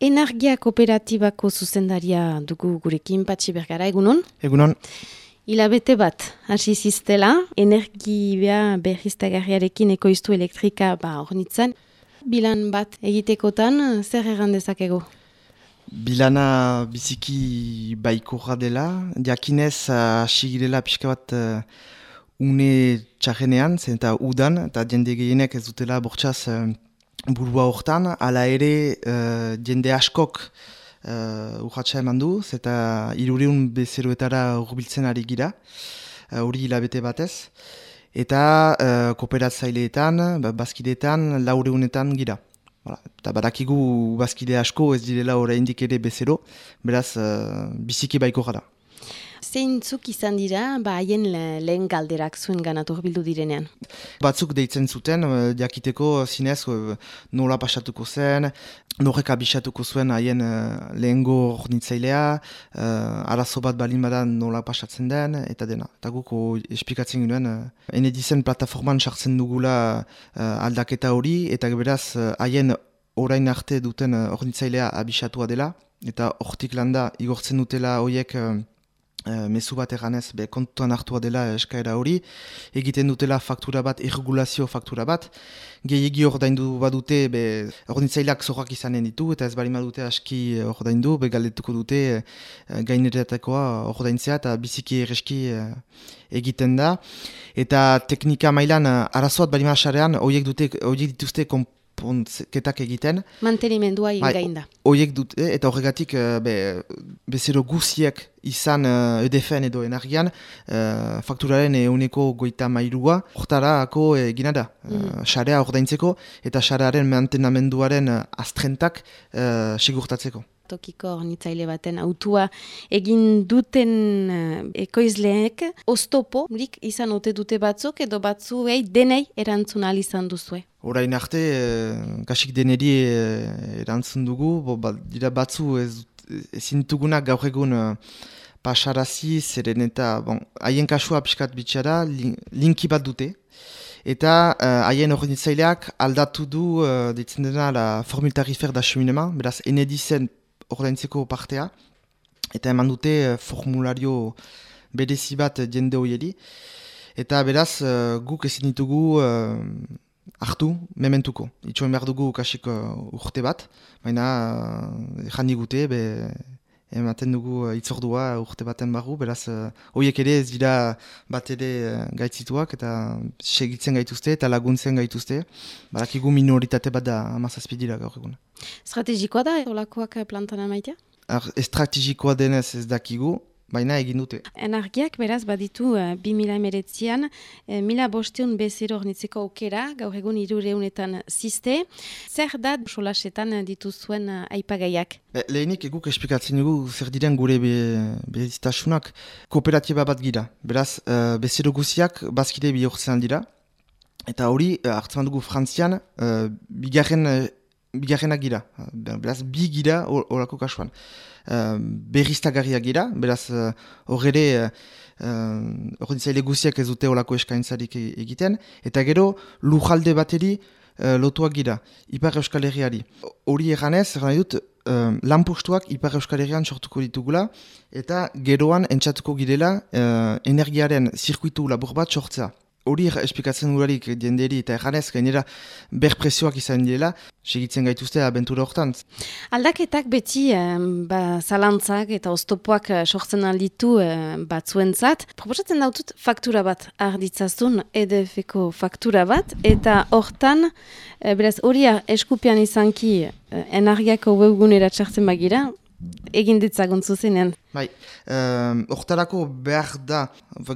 Energia kooperatibako zuzendaria dugu gurekin patxi bergara, egunon? Egunon. Hilabete bat, hasi ziztela, energia berriztagarriarekin ekoiztu elektrika ba ornitzen. Bilan bat egitekotan, zer egan dezakegu? Bilana biziki baikorra dela, diakinez hasi girela pixka bat uh, une txarrenean, zen eta udan, eta jende gehienek ez dutela bortxaz uh, burua hortan, ala ere uh, jende askok uh, urratxa eman du, eta irureun bezeroetara urbiltzen ari gira, hori uh, hilabete batez, eta uh, kooperatzaileetan, ba, bazkideetan, laureunetan gira. Eta badakigu bazkide asko ez direla oraindik ere bezero, beraz uh, biziki baiko gara. Zeintzuk izan dira, ba haien lehen galderak zuen ganatu bildu direnean? Batzuk deitzen zuten, uh, jakiteko zinez uh, nola pasatuko zen, norek abisatuko zuen haien uh, lehengo ornitzailea, uh, arazo bat balin badan nola pasatzen den, eta dena. Eta guko espikatzen ginen, uh, enedizen plataforman sartzen dugula aldaketa hori, eta beraz haien orain arte duten ornitzailea abisatua dela, eta hortik landa igortzen dutela horiek Uh, mezu bat eganez, be, kontuan hartua dela eskaera hori, egiten dutela faktura bat, irregulazio faktura bat, gehiagi ordaindu badute, be, orditzaileak zorrak izanen ditu, eta ez bari dute aski ordaindu, be, galdetuko dute uh, gaineretakoa ordaintzea, eta biziki ereski uh, egiten da. Eta teknika mailan, arazoat bari masarean, horiek dituzte konpontketak egiten. Mantenimendua ingain da. Oiek dut, eh, eta horregatik uh, be, bezero guziek izan uh, edefen edo energian, uh, fakturaren euneko goita mairua, hortarako egina da, mm. xarea ordaintzeko, eta xarearen mantenamenduaren uh, astrentak uh, sigurtatzeko tokiko ornitzaile baten autua egin duten uh, ekoizleek oztopo, izan ote dute batzuk edo batzuei denei erantzun izan duzue. Horain arte, eh, kasik deneri eh, erantzun dugu, bo, ba, dira batzu ez, ezin gaur egun eh, pasarazi, zeren eta bon, haien kasua piskat bitxara, linki bat dute. Eta eh, haien uh, aldatu du, uh, ditzen dena, la formule tarifer da cheminema, beraz, enedizen ordaintzeko partea, eta eman dute uh, formulario bedezi bat jende hoieri. Eta beraz, uh, guk ezin ditugu hartu, mementuko. Itxoen behar dugu kasik urte bat, baina uh, jandi gute, be, ematen dugu itzordua urte baten barru, beraz, horiek ere ez dira bat ere uh, gaitzituak, eta segitzen gaituzte eta laguntzen gaituzte, barakigu minoritate bat da amazazpidira gaur egun. Estrategikoa da, olakoak plantan amaitea? Estrategikoa denez ez dakigu, baina egin dute. Energiak beraz baditu uh, 2000 emeretzian, uh, mila bosteun bezero ornitzeko aukera, gaur egun irureunetan ziste. Zer da solasetan dituzuen uh, aipagaiak? Eh, lehenik eguk esplikatzen dugu zer diren gure be, kooperatiba bat gira. Beraz, uh, bezero guziak bazkide bihurtzen dira. Eta hori, hartzen dugu frantzian, uh, bigarren, bigarrenak gira. Beraz, bi gira horako kasuan. Uh, berriztagarriak gira, beraz uh, horre uh, guziak ez dute olako eskaintzarik e-, egiten, eta gero lujalde bateri uh, lotuak gira, Ipar Euskal Herriari. Hori eganez, egan dut, uh, lanpostuak Ipar Euskal Herrian sortuko ditugula, eta geroan entzatuko girela uh, energiaren zirkuitu labur bat sortzea hori esplikatzen durarik jenderi eta erranez gainera berpresioak izan dira, segitzen gaituzte abentura hortan. Aldaketak beti ba, zalantzak eta oztopoak eh, sortzen alditu eh, batzuentzat. Proposatzen dautut faktura bat arditzazun EDF-eko faktura bat eta hortan, eh, beraz hori eskupian izanki eh, enargiako webgunera txartzen bagira, egin ditzagun zuzenean. Bai, hortarako um, behar da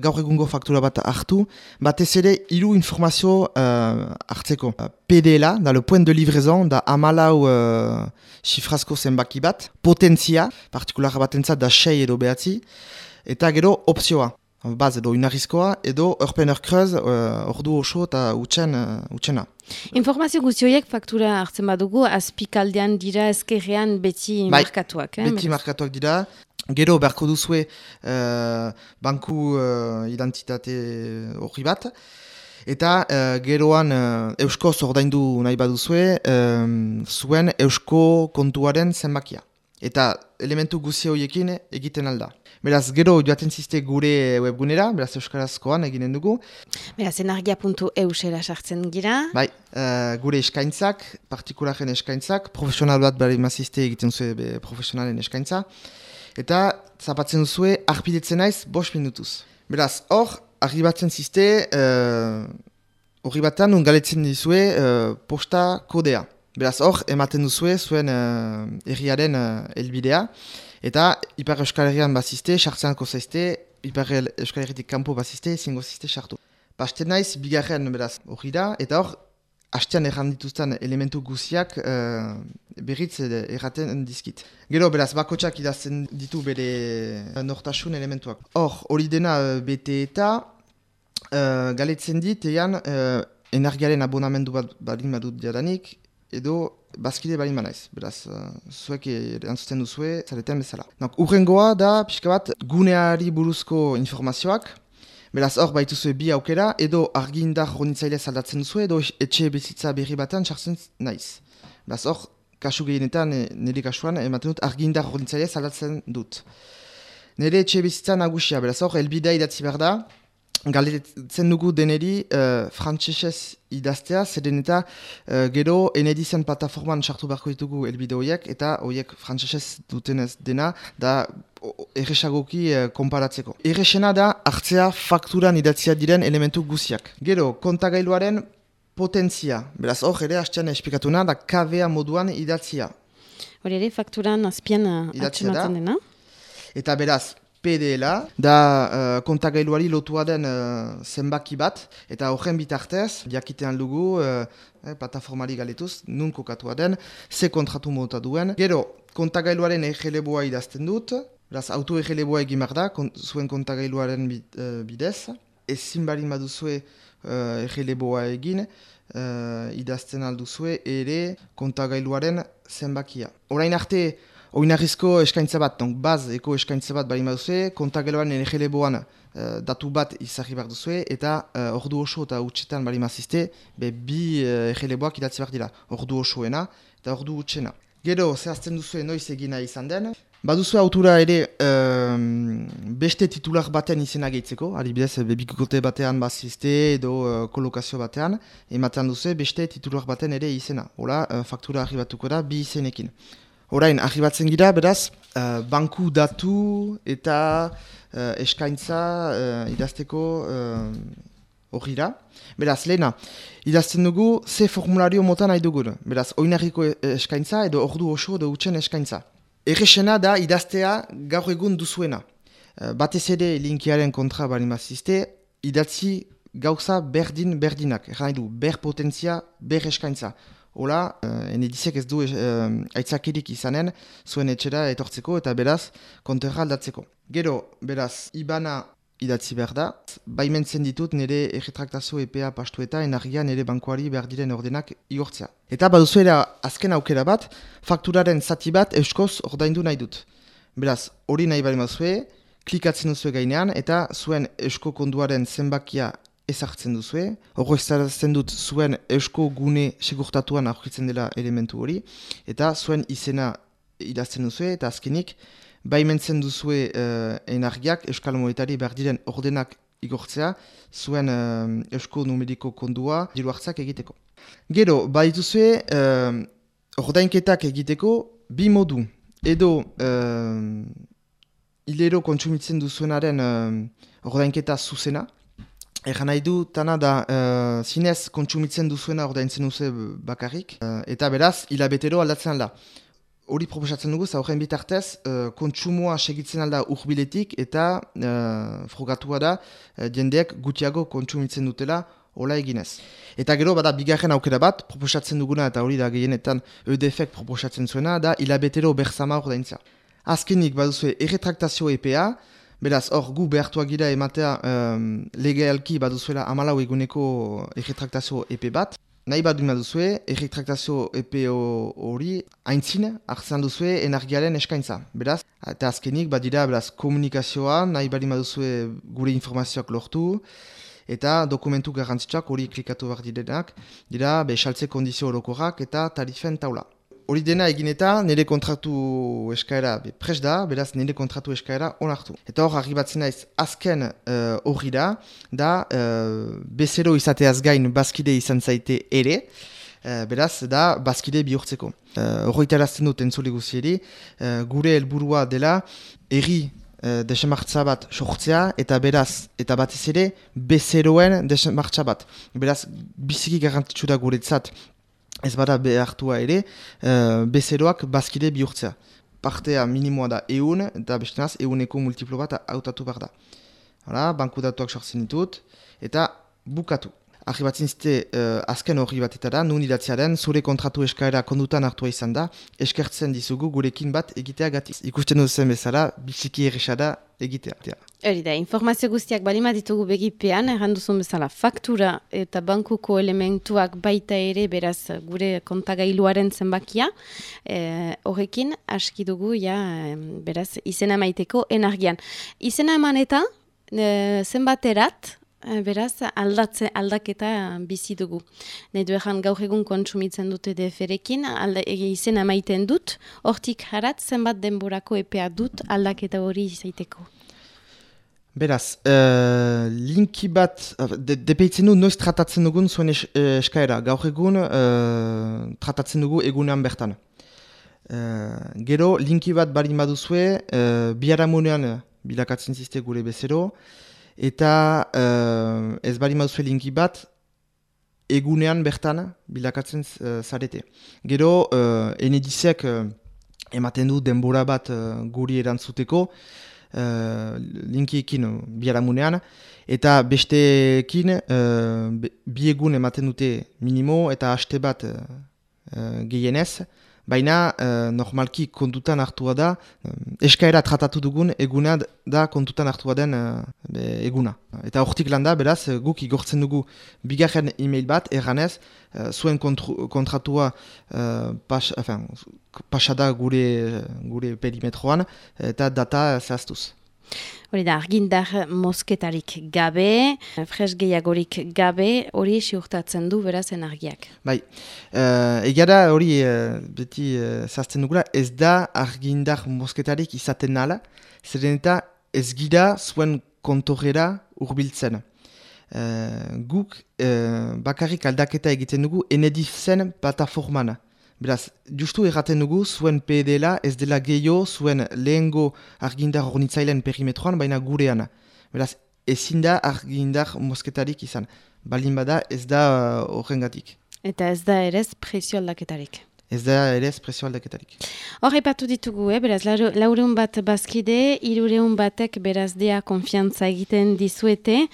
gaur egungo faktura bat hartu, batez ere hiru informazio uh, hartzeko. PDLA, da le point de livraison, da amalau uh, xifrazko zenbaki bat, potentzia, partikular bat entzat da sei edo behatzi, eta gero opzioa baz edo inarrizkoa, edo urpen urkreuz, uh, ordu oso eta utxen, uh, utxena. Informazio guztioiek faktura hartzen badugu, azpikaldean dira ezkerrean beti bai, markatuak. Eh? Beti markatuak dira. Gero beharko duzue uh, banku uh, identitate hori bat. Eta uh, geroan uh, eusko zordaindu nahi baduzue, um, zuen eusko kontuaren zenbakia. Eta elementu guzi horiekin egiten alda. Beraz, gero joaten ziste gure webgunera, beraz euskarazkoan eginen dugu. Beraz, energia.eusera sartzen gira. Bai, uh, gure eskaintzak, partikularen eskaintzak, profesional bat bari mazizte egiten zuen profesionalen eskaintza. Eta zapatzen duzue, arpidetzen naiz, bos minutuz. Beraz, hor, arribatzen ziste, uh, horri batan, ungaletzen dizue uh, posta kodea. Beraz, hor, ematen duzue, zuen uh, erriaren uh, elbidea. Eta Ipar Euskal Herrian bazizte, sartzeanko zaizte, Ipar Euskal Herritik kanpo bazizte, zingo zizte sartu. Basten naiz, bigarren beraz hori da, eta hor, hastean errandituzten elementu guziak uh, berriz erraten dizkit. Gero, beraz, bakotsak idazten ditu bere nortasun elementuak. Hor, hori dena bete eta uh, galetzen dit, ean, uh, energiaren abonamendu bat balin badut diadanik, edo bazkide bali manaiz, beraz, uh, zuek erantzuten duzue, zareten bezala. Donc, urrengoa da, pixka bat, guneari buruzko informazioak, beraz, hor baitu zuen bi aukera, edo argindar honitzaile saldatzen duzue, edo etxe bezitza berri batean sartzen naiz. Beraz, hor, kasu gehienetan, nire kasuan, ematen dut argindar honitzaile saldatzen dut. Nire etxe bezitza nagusia, beraz, hor, elbidea idatzi behar da, Galdetzen dugu deneri uh, frantzesez idaztea, zeden eta uh, gero enedizen plataforman sartu beharko ditugu elbide horiek, eta horiek frantzesez dutenez dena, da erresagoki uh, konparatzeko. Erresena da hartzea fakturan idatzia diren elementu guziak. Gero, kontagailuaren potentzia, beraz hor ere hastean esplikatuna, da KVA moduan idatzia. Hori ere, fakturan azpian atxematzen dena? Eta beraz, PDLA, da uh, kontagailuari lotua den uh, zenbaki bat, eta horren bitartez, jakitean dugu, uh, eh, plataformari galetuz, nun kokatua den, ze kontratu mota duen. Gero, kontagailuaren egeleboa idazten dut, beraz, auto egeleboa egin behar da, zuen kontagailuaren bidez, ezin bari maduzue uh, egeleboa egin, uh, idazten alduzue, ere kontagailuaren zenbakia. Orain arte, Oinarrizko eskaintza bat, donc baz eko eskaintza bat bari maduzue, kontageloan energele boan uh, datu bat izahri behar duzue, eta uh, ordu oso eta utxetan bari mazizte, be bi uh, ergele boak idatzi behar dira, ordu osoena eta ordu utxena. Gero, zehazten duzue noiz egina izan den, Baduzu autura ere um, beste titular batean izena gehitzeko, adibidez bebikote batean bazizte edo uh, kolokazio batean, ematen duzu beste titular batean ere izena. Hola, uh, faktura arribatuko da bi izenekin. Orain, ahibatzen gira, beraz, uh, banku datu eta uh, eskaintza uh, idazteko hori uh, Beraz, lehena, idazten dugu ze formulario motan nahi dugun. Beraz, oinarriko eskaintza edo ordu oso edo utxen eskaintza. Errexena da idaztea gaur egun duzuena. Uh, batez ere linkiaren kontra bali mazizte, idatzi gauza berdin berdinak. Erra nahi du, ber potentzia, ber eskaintza. Ola, uh, enedizek ez du uh, aitzakirik izanen zuen etxera etortzeko eta beraz konterra aldatzeko. Gero, beraz, ibana idatzi behar da, baimentzen ditut nire erretraktazio EPA pastu eta enargia nire bankoari behar diren ordenak igortzea. Eta baduzu ere azken aukera bat, fakturaren zati bat euskoz ordaindu nahi dut. Beraz, hori nahi bari mazue, klikatzen duzu gainean eta zuen eusko konduaren zenbakia ezartzen duzue. Horro ez dut zuen eusko gune segurtatuan aurkitzen dela elementu hori. Eta zuen izena idazten duzue eta azkenik baimentzen duzue uh, enargiak euskal monetari behar diren ordenak igortzea zuen uh, eusko numeriko kondua diru hartzak egiteko. Gero, baituzue uh, ordainketak egiteko bi modu. Edo uh, hilero kontsumitzen duzuenaren uh, ordainketa zuzena, Egan nahi du, tana da, uh, zinez kontsumitzen duzuena ordaintzen duzu bakarrik, uh, eta beraz, hilabetero aldatzen da. Hori proposatzen dugu, zaurren bitartez, uh, kontsumoa segitzen alda urbiletik eta uh, frogatua da, uh, jendeak gutiago kontsumitzen dutela, hola eginez. Eta gero, bada, bigarren aukera bat, proposatzen duguna, eta hori da gehienetan EDF-ek proposatzen zuena, da hilabetero berzama ordaintza. Azkenik, baduzu, erretraktazio EPA, Beraz, hor, gu behartuak gira ematea um, legealki baduzuela amalau eguneko erretraktazio EP bat. Nahi bat duen baduzue, erretraktazio EP hori haintzin hartzen duzue energiaren eskaintza. Beraz, eta azkenik, badira, beraz, komunikazioa, nahi bat baduzue gure informazioak lortu, eta dokumentu garrantzitsuak hori klikatu behar direnak, dira, be, saltze kondizio orokorrak eta tarifen taula. Hori dena egin eta nire kontratu eskaera be, pres da, beraz nire kontratu eskaera onartu. Eta hor, harri batzen naiz, azken hori da, da, uh, bezero izateaz gain bazkide izan zaite ere, uh, beraz, da, bazkide bihurtzeko. Horroita uh, dut entzule guzieri, uh, gure helburua dela, erri uh, desemartza bat sortzea, eta beraz, eta batez ere, bezeroen desemartza bat. Beraz, biziki garantitzu da guretzat, ez bada behartua ere, uh, bezeroak bazkide bihurtzea. Partea minimoa da eun, eta bestenaz, euneko multiplo bat hautatu behar da. Hala, banku datuak sortzen ditut, eta bukatu. Arribatzen zite uh, azken horri batetara, nun idatziaren, zure kontratu eskaera kondutan hartua izan da, eskertzen dizugu gurekin bat egitea gati. Ikusten duzen bezala, biziki errexada egitea. Hori da, informazio guztiak balima ditugu begipean, erranduzun bezala faktura eta bankuko elementuak baita ere beraz gure kontagailuaren zenbakia. Eh, horrekin, aski dugu, ja, beraz, izena maiteko enargian. Izena eman eta, e, zenbaterat, Eh, beraz, aldatze, aldaketa bizi dugu. Nedu egan gaur egun kontsumitzen dute deferekin, alda, izen amaiten dut, hortik harat zenbat denborako epea dut aldaketa hori izaiteko. Beraz, uh, linki bat, de, depeitzen du noiz tratatzen dugun zuen es, eskaera. Gaur egun uh, tratatzen dugu egunean bertan. gero, linki bat bari baduzue, uh, biharamunean bilakatzen ziste gure bezero, eta uh, ez bari mauzue linki bat egunean bertan bilakatzen uh, zarete. Gero, uh, enedizek uh, ematen du denbora bat uh, guri erantzuteko uh, linkiekin biharamunean, eta besteekin uh, bi egun ematen dute minimo eta haste bat uh, gehienez, Baina, uh, normalki kontutan hartua da, eskaera tratatu dugun eguna da kontutan hartua den uh, eguna. Eta hortik landa, beraz, guk igortzen dugu bigarren e-mail bat, erranez, uh, zuen kontratua uh, pas, enfin, pasada gure, gure perimetroan, eta data zehaztuz. Hori da, argindar mosketarik gabe, fres gehiagorik gabe, hori siurtatzen du berazen argiak. Bai, uh, egia da hori uh, beti uh, zazten dugula, ez da argindar mosketarik izaten nala, zer eta ez gira zuen kontorera urbiltzen. Uh, guk uh, bakarrik aldaketa egiten dugu enedif zen plataformana. Beraz, justu erraten dugu, zuen PDLa ez dela gehiago zuen lehengo argindar ornitzailean perimetroan, baina gurean. Beraz, ezin da argindar mosketarik izan. Balin bada ez da uh, horrengatik. Eta ez da ere presio aldaketarik. Ez da ere presio aldaketarik. Horre patu ditugu, eh? beraz, laureun bat bazkide, irureun batek beraz dea konfiantza egiten dizuete,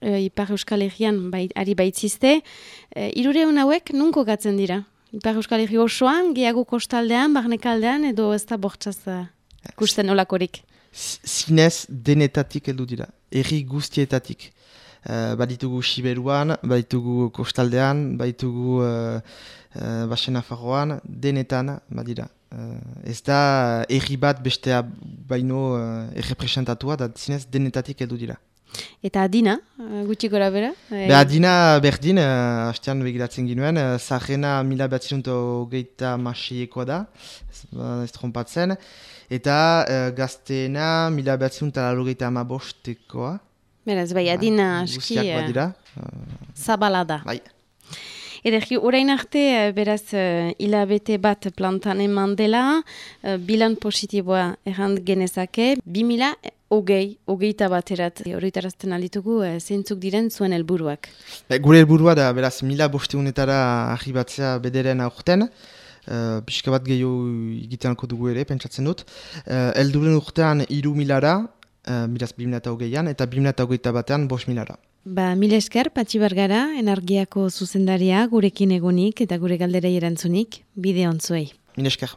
e, Ipar Euskal Herrian bai, ari baitzizte. E, irureun hauek nunko gatzen dira? Ipar Euskal Herri osoan, gehiago kostaldean, barnekaldean, edo ez da bortzaz ikusten uh, olakorik? Zinez denetatik heldu dira, erri guztietatik. Uh, baditugu Siberuan, baditugu kostaldean, baditugu uh, uh, Basena Farroan, denetan badira. Uh, ez da erri bat bestea baino uh, errepresentatua, da zinez denetatik heldu dira. Eta adina, eh, gutxi gora bera? Eh, Be, ba, adina berdin, uh, hastean begiratzen ginuen, uh, zahena mila behatzerunto geita masiekoa da, ez, uh, ez trompatzen, eta uh, gazteena mila behatzerunta laro geita amabostekoa. Beraz, bai, bai adina aski... Guztiak badira. Uh, Zabala da. Bai. Ederki, orain arte, beraz, hilabete bat plantan eman dela, bilan positiboa errand genezake, 2000 hogei, hogeita baterat horretarazten alitugu, e, eh, zeintzuk diren zuen helburuak. E, gure helburua da, beraz, mila bosteunetara arribatzea bederen aurten, Uh, pixka bat gehiago egiteanko dugu ere, pentsatzen dut. Uh, elduren urtean iru milara, uh, miraz 2008an, eta 2008 batean bost milara. Ba, mil esker, Patxi Bargara, energiako zuzendaria, gurekin egonik eta gure galderei erantzunik, bide ontzuei. Mil esker.